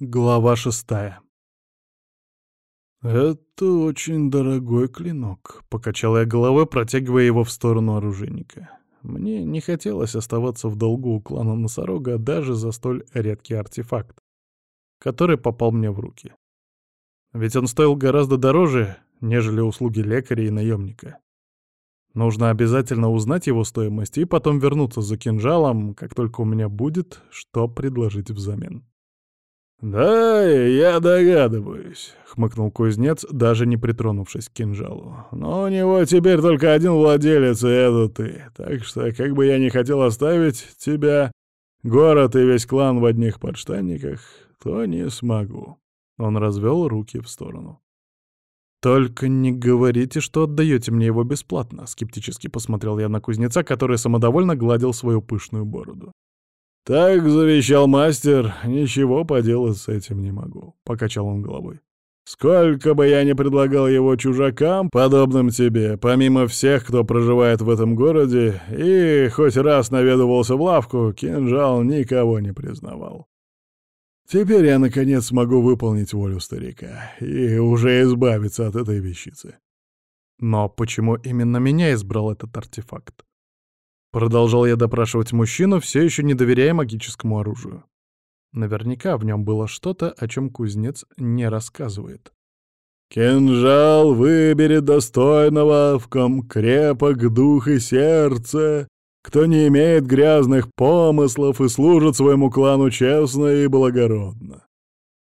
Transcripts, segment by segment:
Глава шестая. «Это очень дорогой клинок», — покачал я головой, протягивая его в сторону оружейника. Мне не хотелось оставаться в долгу у клана Носорога даже за столь редкий артефакт, который попал мне в руки. Ведь он стоил гораздо дороже, нежели услуги лекаря и наемника. Нужно обязательно узнать его стоимость и потом вернуться за кинжалом, как только у меня будет, что предложить взамен. «Да, я догадываюсь», — хмыкнул кузнец, даже не притронувшись к кинжалу. «Но у него теперь только один владелец, и это ты. Так что, как бы я не хотел оставить тебя, город и весь клан в одних подштанниках, то не смогу». Он развел руки в сторону. «Только не говорите, что отдаете мне его бесплатно», — скептически посмотрел я на кузнеца, который самодовольно гладил свою пышную бороду. «Так завещал мастер, ничего поделать с этим не могу», — покачал он головой. «Сколько бы я ни предлагал его чужакам, подобным тебе, помимо всех, кто проживает в этом городе, и хоть раз наведывался в лавку, кинжал никого не признавал. Теперь я, наконец, смогу выполнить волю старика и уже избавиться от этой вещицы». «Но почему именно меня избрал этот артефакт?» Продолжал я допрашивать мужчину, все еще не доверяя магическому оружию. Наверняка в нем было что-то, о чем кузнец не рассказывает. «Кинжал выберет достойного, в ком крепок дух и сердце, кто не имеет грязных помыслов и служит своему клану честно и благородно».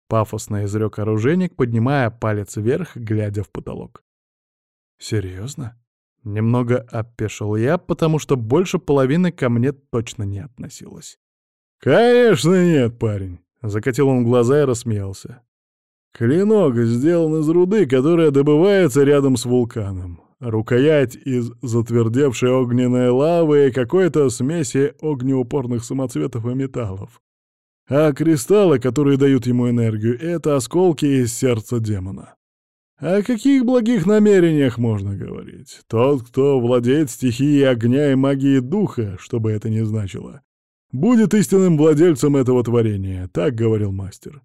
Пафосно изрек оружейник, поднимая палец вверх, глядя в потолок. «Серьезно?» Немного опешил я, потому что больше половины ко мне точно не относилось. «Конечно нет, парень!» — закатил он глаза и рассмеялся. «Клинок сделан из руды, которая добывается рядом с вулканом. Рукоять из затвердевшей огненной лавы и какой-то смеси огнеупорных самоцветов и металлов. А кристаллы, которые дают ему энергию, — это осколки из сердца демона. О каких благих намерениях можно говорить? Тот, кто владеет стихией огня и магией духа, что бы это ни значило, будет истинным владельцем этого творения, так говорил мастер.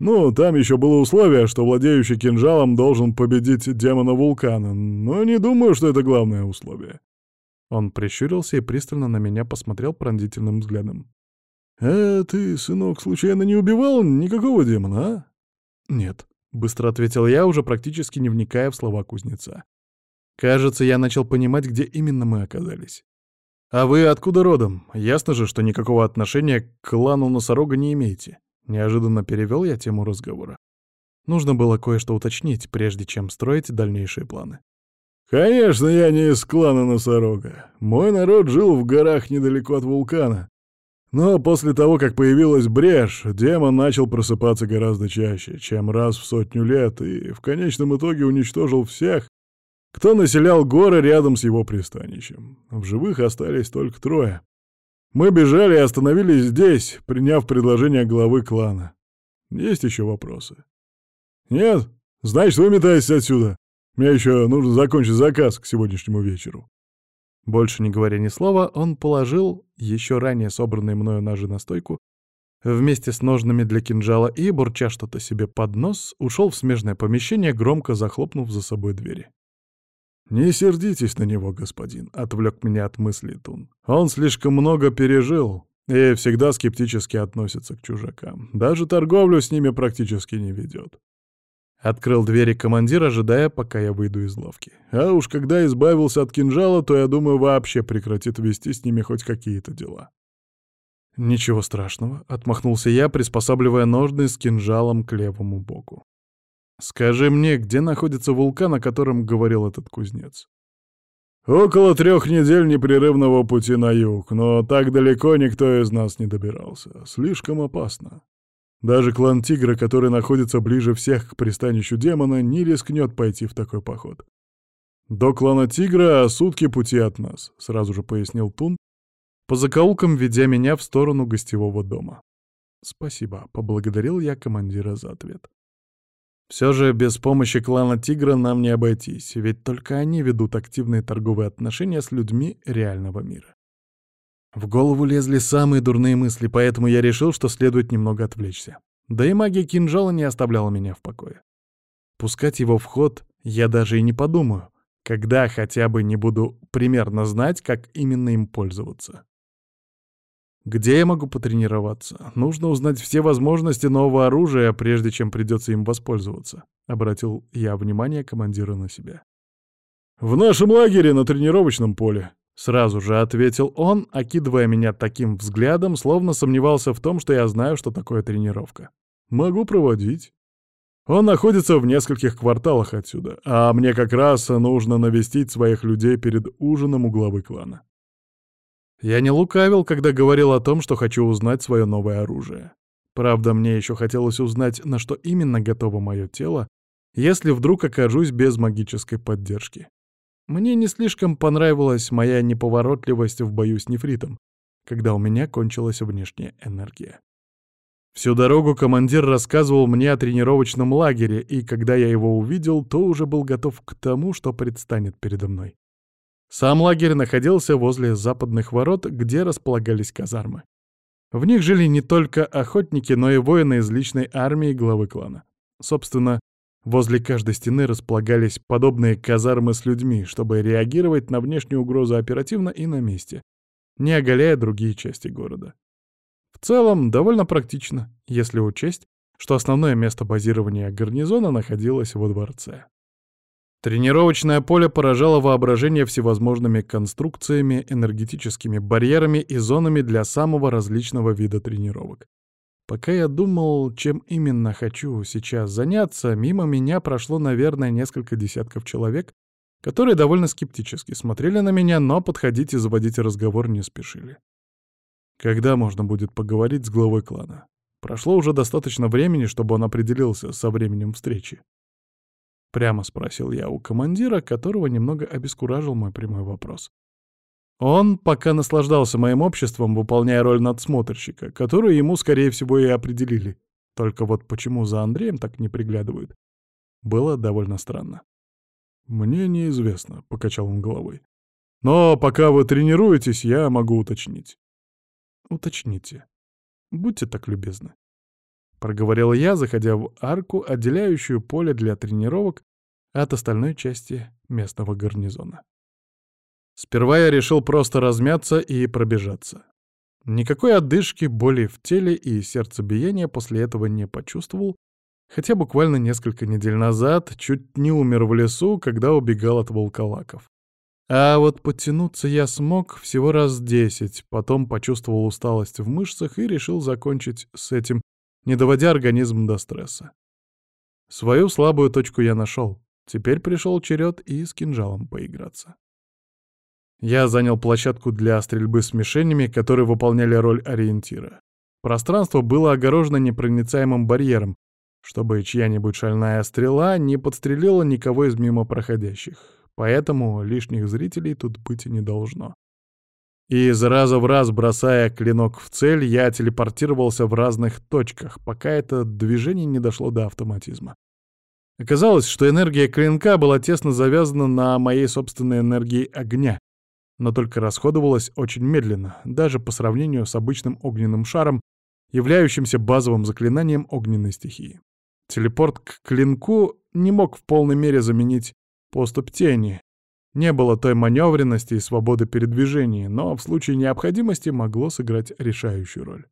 Ну, там еще было условие, что владеющий кинжалом должен победить демона вулкана, но не думаю, что это главное условие. Он прищурился и пристально на меня посмотрел пронзительным взглядом. «Э, ты, сынок, случайно не убивал никакого демона, а?» «Нет», Быстро ответил я, уже практически не вникая в слова кузнеца. Кажется, я начал понимать, где именно мы оказались. «А вы откуда родом? Ясно же, что никакого отношения к клану носорога не имеете». Неожиданно перевел я тему разговора. Нужно было кое-что уточнить, прежде чем строить дальнейшие планы. «Конечно, я не из клана носорога. Мой народ жил в горах недалеко от вулкана. Но после того, как появилась брешь, демон начал просыпаться гораздо чаще, чем раз в сотню лет, и в конечном итоге уничтожил всех, кто населял горы рядом с его пристанищем. В живых остались только трое. Мы бежали и остановились здесь, приняв предложение главы клана. Есть еще вопросы? Нет? Значит, выметайтесь отсюда. Мне еще нужно закончить заказ к сегодняшнему вечеру. Больше не говоря ни слова, он положил еще ранее собранные мною ножи на стойку вместе с ножными для кинжала и, бурча что-то себе под нос, ушел в смежное помещение, громко захлопнув за собой двери. «Не сердитесь на него, господин», — отвлек меня от мысли Тун. «Он слишком много пережил и всегда скептически относится к чужакам. Даже торговлю с ними практически не ведет. Открыл двери командир, ожидая, пока я выйду из лавки. А уж когда избавился от кинжала, то, я думаю, вообще прекратит вести с ними хоть какие-то дела. «Ничего страшного», — отмахнулся я, приспосабливая ножны с кинжалом к левому боку. «Скажи мне, где находится вулкан, о котором говорил этот кузнец?» «Около трех недель непрерывного пути на юг, но так далеко никто из нас не добирался. Слишком опасно. Даже клан Тигра, который находится ближе всех к пристанищу демона, не рискнет пойти в такой поход. «До клана Тигра сутки пути от нас», — сразу же пояснил Тун, по закоулкам ведя меня в сторону гостевого дома. «Спасибо», — поблагодарил я командира за ответ. Все же без помощи клана Тигра нам не обойтись, ведь только они ведут активные торговые отношения с людьми реального мира. В голову лезли самые дурные мысли, поэтому я решил, что следует немного отвлечься. Да и магия кинжала не оставляла меня в покое. Пускать его в ход я даже и не подумаю, когда хотя бы не буду примерно знать, как именно им пользоваться. Где я могу потренироваться? Нужно узнать все возможности нового оружия, прежде чем придется им воспользоваться. Обратил я внимание командира на себя. «В нашем лагере на тренировочном поле», — сразу же ответил он, окидывая меня таким взглядом, словно сомневался в том, что я знаю, что такое тренировка. «Могу проводить». Он находится в нескольких кварталах отсюда, а мне как раз нужно навестить своих людей перед ужином у главы клана. Я не лукавил, когда говорил о том, что хочу узнать свое новое оружие. Правда, мне еще хотелось узнать, на что именно готово мое тело, если вдруг окажусь без магической поддержки. Мне не слишком понравилась моя неповоротливость в бою с нефритом, когда у меня кончилась внешняя энергия. Всю дорогу командир рассказывал мне о тренировочном лагере, и когда я его увидел, то уже был готов к тому, что предстанет передо мной. Сам лагерь находился возле западных ворот, где располагались казармы. В них жили не только охотники, но и воины из личной армии главы клана. Собственно, возле каждой стены располагались подобные казармы с людьми, чтобы реагировать на внешнюю угрозу оперативно и на месте, не оголяя другие части города. В целом, довольно практично, если учесть, что основное место базирования гарнизона находилось во дворце. Тренировочное поле поражало воображение всевозможными конструкциями, энергетическими барьерами и зонами для самого различного вида тренировок. Пока я думал, чем именно хочу сейчас заняться, мимо меня прошло, наверное, несколько десятков человек, которые довольно скептически смотрели на меня, но подходить и заводить разговор не спешили. Когда можно будет поговорить с главой клана? Прошло уже достаточно времени, чтобы он определился со временем встречи. Прямо спросил я у командира, которого немного обескуражил мой прямой вопрос. Он пока наслаждался моим обществом, выполняя роль надсмотрщика, которую ему, скорее всего, и определили. Только вот почему за Андреем так не приглядывают, было довольно странно. «Мне неизвестно», — покачал он головой. «Но пока вы тренируетесь, я могу уточнить». «Уточните. Будьте так любезны». Проговорил я, заходя в арку, отделяющую поле для тренировок от остальной части местного гарнизона. Сперва я решил просто размяться и пробежаться. Никакой отдышки, боли в теле и сердцебиения после этого не почувствовал, хотя буквально несколько недель назад чуть не умер в лесу, когда убегал от волколаков. А вот подтянуться я смог всего раз десять, потом почувствовал усталость в мышцах и решил закончить с этим не доводя организм до стресса. Свою слабую точку я нашел. Теперь пришел черед и с кинжалом поиграться. Я занял площадку для стрельбы с мишенями, которые выполняли роль ориентира. Пространство было огорожено непроницаемым барьером, чтобы чья-нибудь шальная стрела не подстрелила никого из мимо проходящих. Поэтому лишних зрителей тут быть и не должно. И из раза в раз, бросая клинок в цель, я телепортировался в разных точках, пока это движение не дошло до автоматизма. Оказалось, что энергия клинка была тесно завязана на моей собственной энергии огня, но только расходовалась очень медленно, даже по сравнению с обычным огненным шаром, являющимся базовым заклинанием огненной стихии. Телепорт к клинку не мог в полной мере заменить поступ тени, не было той маневренности и свободы передвижения, но в случае необходимости могло сыграть решающую роль.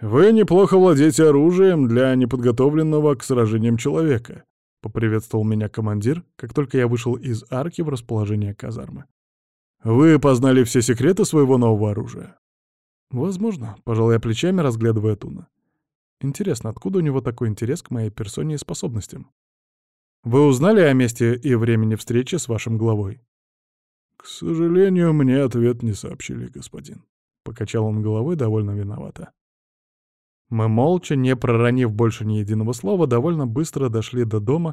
«Вы неплохо владеете оружием для неподготовленного к сражениям человека», — поприветствовал меня командир, как только я вышел из арки в расположение казармы. «Вы познали все секреты своего нового оружия?» «Возможно», — пожал я плечами, разглядывая Туна. «Интересно, откуда у него такой интерес к моей персоне и способностям?» Вы узнали о месте и времени встречи с вашим главой? К сожалению, мне ответ не сообщили, господин. Покачал он головой довольно виновато. Мы молча, не проронив больше ни единого слова, довольно быстро дошли до дома,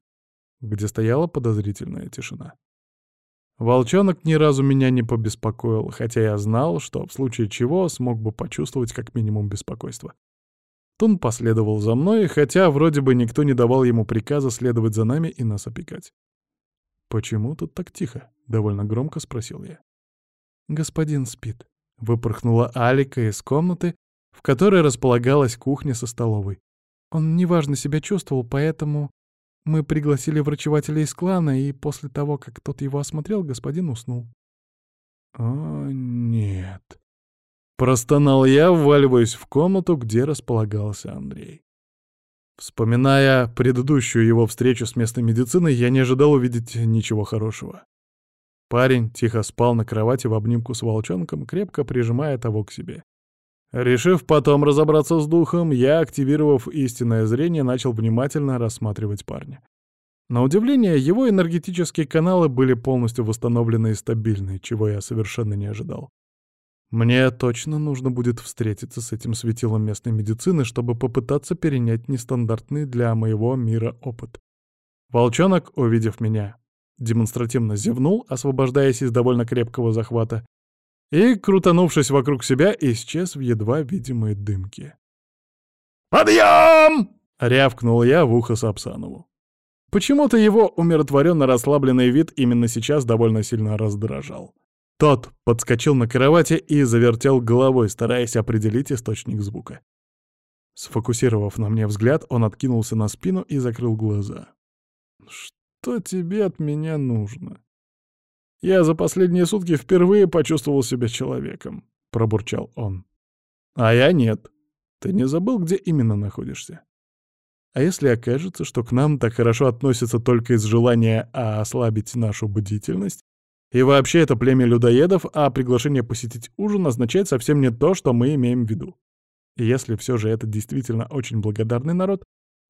где стояла подозрительная тишина. Волчонок ни разу меня не побеспокоил, хотя я знал, что в случае чего смог бы почувствовать как минимум беспокойство. Тун последовал за мной, хотя вроде бы никто не давал ему приказа следовать за нами и нас опекать. «Почему тут так тихо?» — довольно громко спросил я. «Господин спит», — выпорхнула Алика из комнаты, в которой располагалась кухня со столовой. Он неважно себя чувствовал, поэтому мы пригласили врачевателя из клана, и после того, как тот его осмотрел, господин уснул. «О, нет». Простонал я, вваливаясь в комнату, где располагался Андрей. Вспоминая предыдущую его встречу с местной медициной, я не ожидал увидеть ничего хорошего. Парень тихо спал на кровати в обнимку с волчонком, крепко прижимая того к себе. Решив потом разобраться с духом, я, активировав истинное зрение, начал внимательно рассматривать парня. На удивление, его энергетические каналы были полностью восстановлены и стабильны, чего я совершенно не ожидал. Мне точно нужно будет встретиться с этим светилом местной медицины, чтобы попытаться перенять нестандартный для моего мира опыт. Волчонок, увидев меня, демонстративно зевнул, освобождаясь из довольно крепкого захвата, и, крутанувшись вокруг себя, исчез в едва видимой дымке. «Подъем!» — рявкнул я в ухо Сапсанову. Почему-то его умиротворенно расслабленный вид именно сейчас довольно сильно раздражал. Тот подскочил на кровати и завертел головой, стараясь определить источник звука. Сфокусировав на мне взгляд, он откинулся на спину и закрыл глаза. «Что тебе от меня нужно?» «Я за последние сутки впервые почувствовал себя человеком», — пробурчал он. «А я нет. Ты не забыл, где именно находишься?» «А если окажется, что к нам так хорошо относятся только из желания ослабить нашу бдительность, и вообще это племя людоедов, а приглашение посетить ужин означает совсем не то, что мы имеем в виду. И если все же это действительно очень благодарный народ,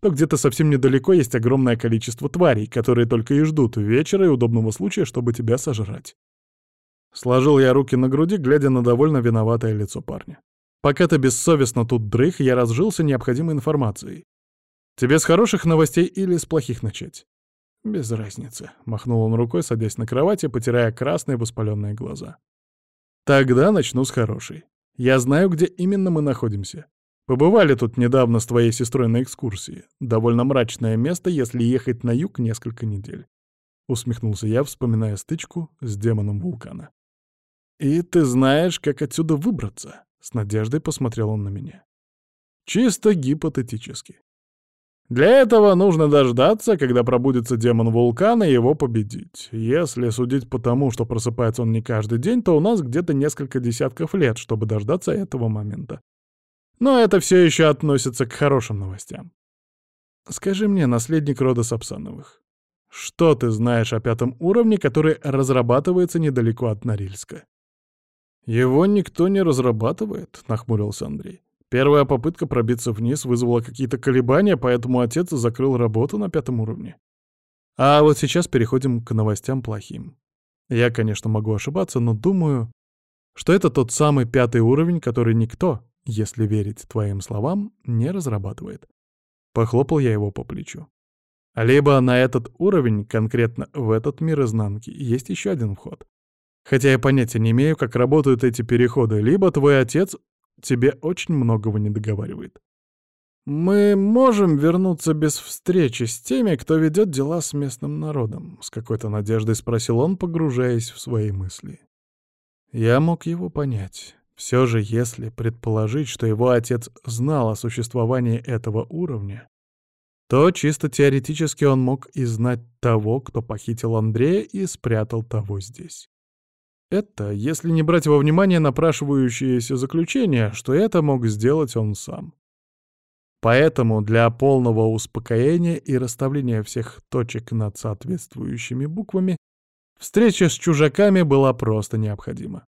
то где-то совсем недалеко есть огромное количество тварей, которые только и ждут вечера и удобного случая, чтобы тебя сожрать. Сложил я руки на груди, глядя на довольно виноватое лицо парня. Пока ты бессовестно тут дрых, я разжился необходимой информацией. Тебе с хороших новостей или с плохих начать? Без разницы, махнул он рукой, садясь на кровати, потирая красные воспаленные глаза. Тогда начну с хорошей. Я знаю, где именно мы находимся. Побывали тут недавно с твоей сестрой на экскурсии. Довольно мрачное место, если ехать на юг несколько недель. Усмехнулся я, вспоминая стычку с демоном вулкана. «И ты знаешь, как отсюда выбраться?» — с надеждой посмотрел он на меня. «Чисто гипотетически. Для этого нужно дождаться, когда пробудется демон вулкана, и его победить. Если судить по тому, что просыпается он не каждый день, то у нас где-то несколько десятков лет, чтобы дождаться этого момента. Но это все еще относится к хорошим новостям. Скажи мне, наследник рода Сапсановых, что ты знаешь о пятом уровне, который разрабатывается недалеко от Норильска? Его никто не разрабатывает, нахмурился Андрей. Первая попытка пробиться вниз вызвала какие-то колебания, поэтому отец закрыл работу на пятом уровне. А вот сейчас переходим к новостям плохим. Я, конечно, могу ошибаться, но думаю, что это тот самый пятый уровень, который никто, если верить твоим словам, не разрабатывает. Похлопал я его по плечу. Либо на этот уровень, конкретно в этот мир изнанки, есть еще один вход. Хотя я понятия не имею, как работают эти переходы, либо твой отец тебе очень многого не договаривает. «Мы можем вернуться без встречи с теми, кто ведет дела с местным народом?» — с какой-то надеждой спросил он, погружаясь в свои мысли. Я мог его понять. Все же, если предположить, что его отец знал о существовании этого уровня, то чисто теоретически он мог и знать того, кто похитил Андрея и спрятал того здесь. Это, если не брать во внимание напрашивающееся заключение, что это мог сделать он сам. Поэтому для полного успокоения и расставления всех точек над соответствующими буквами встреча с чужаками была просто необходима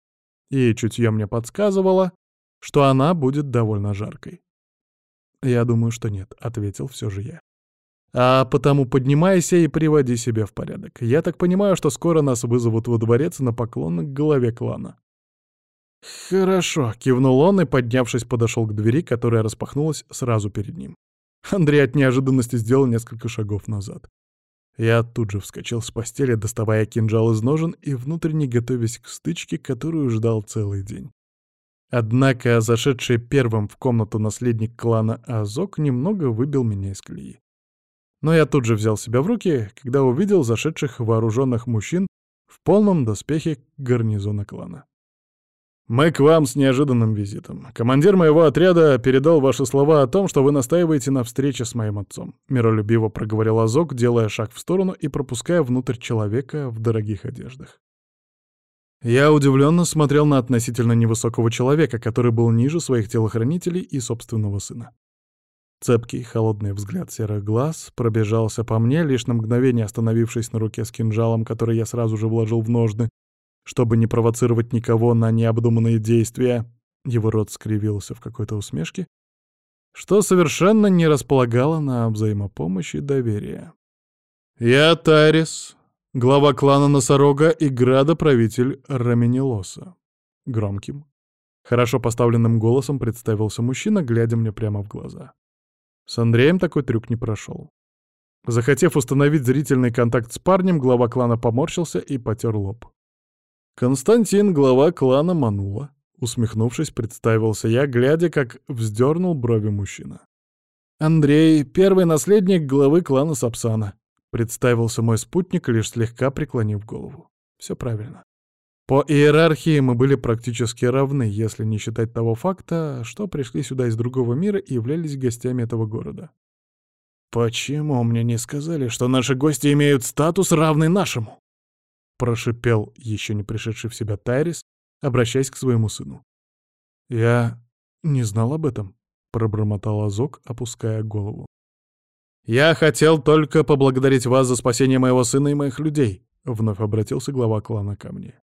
и чутье мне подсказывало, что она будет довольно жаркой. «Я думаю, что нет», — ответил все же я. «А потому поднимайся и приводи себя в порядок. Я так понимаю, что скоро нас вызовут во дворец на поклон к голове клана». «Хорошо», — кивнул он и, поднявшись, подошел к двери, которая распахнулась сразу перед ним. Андрей от неожиданности сделал несколько шагов назад. Я тут же вскочил с постели, доставая кинжал из ножен и внутренне готовясь к стычке, которую ждал целый день. Однако зашедший первым в комнату наследник клана Азок немного выбил меня из колеи. Но я тут же взял себя в руки, когда увидел зашедших вооруженных мужчин в полном доспехе гарнизона клана. Мы к вам с неожиданным визитом. Командир моего отряда передал ваши слова о том, что вы настаиваете на встрече с моим отцом. Миролюбиво проговорил Азок, делая шаг в сторону и пропуская внутрь человека в дорогих одеждах. Я удивленно смотрел на относительно невысокого человека, который был ниже своих телохранителей и собственного сына. Цепкий, холодный взгляд серых глаз пробежался по мне, лишь на мгновение остановившись на руке с кинжалом, который я сразу же вложил в ножны, чтобы не провоцировать никого на необдуманные действия. Его рот скривился в какой-то усмешке, что совершенно не располагало на взаимопомощь и доверие. «Я Тарис, глава клана Носорога и градоправитель Раменелоса». Громким, хорошо поставленным голосом представился мужчина, глядя мне прямо в глаза. С Андреем такой трюк не прошел. Захотев установить зрительный контакт с парнем, глава клана поморщился и потер лоб. «Константин, глава клана Манула», — усмехнувшись, представился я, глядя, как вздернул брови мужчина. «Андрей, первый наследник главы клана Сапсана», — представился мой спутник, лишь слегка преклонив голову. Все правильно. По иерархии мы были практически равны, если не считать того факта, что пришли сюда из другого мира и являлись гостями этого города. «Почему мне не сказали, что наши гости имеют статус, равный нашему?» — прошипел еще не пришедший в себя Тайрис, обращаясь к своему сыну. «Я не знал об этом», — пробормотал Азок, опуская голову. «Я хотел только поблагодарить вас за спасение моего сына и моих людей», — вновь обратился глава клана ко мне.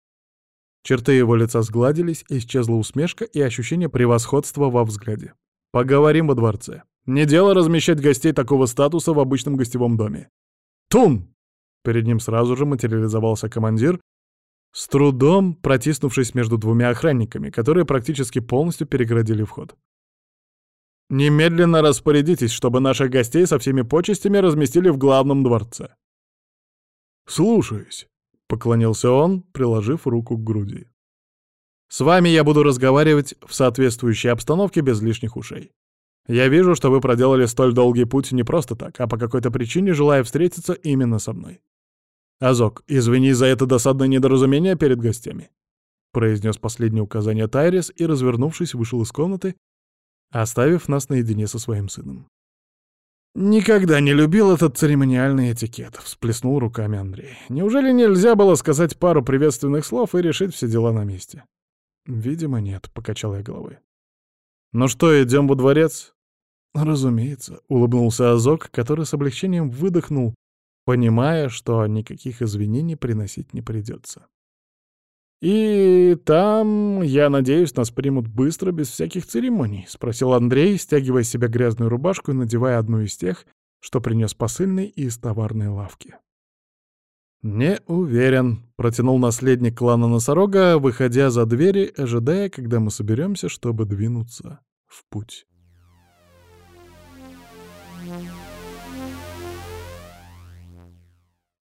Черты его лица сгладились, исчезла усмешка и ощущение превосходства во взгляде. «Поговорим во дворце. Не дело размещать гостей такого статуса в обычном гостевом доме. Тун!» Перед ним сразу же материализовался командир, с трудом протиснувшись между двумя охранниками, которые практически полностью переградили вход. «Немедленно распорядитесь, чтобы наших гостей со всеми почестями разместили в главном дворце». «Слушаюсь», — поклонился он, приложив руку к груди. «С вами я буду разговаривать в соответствующей обстановке без лишних ушей. Я вижу, что вы проделали столь долгий путь не просто так, а по какой-то причине желая встретиться именно со мной. «Азок, извини за это досадное недоразумение перед гостями», — произнес последнее указание Тайрис и, развернувшись, вышел из комнаты, оставив нас наедине со своим сыном. «Никогда не любил этот церемониальный этикет», — всплеснул руками Андрей. «Неужели нельзя было сказать пару приветственных слов и решить все дела на месте?» «Видимо, нет», — покачал я головой. «Ну что, идем во дворец?» «Разумеется», — улыбнулся Азок, который с облегчением выдохнул, понимая, что никаких извинений приносить не придется. «И там, я надеюсь, нас примут быстро, без всяких церемоний?» — спросил Андрей, стягивая с себя грязную рубашку и надевая одну из тех, что принес посыльный из товарной лавки. «Не уверен», — протянул наследник клана Носорога, выходя за двери, ожидая, когда мы соберемся, чтобы двинуться в путь.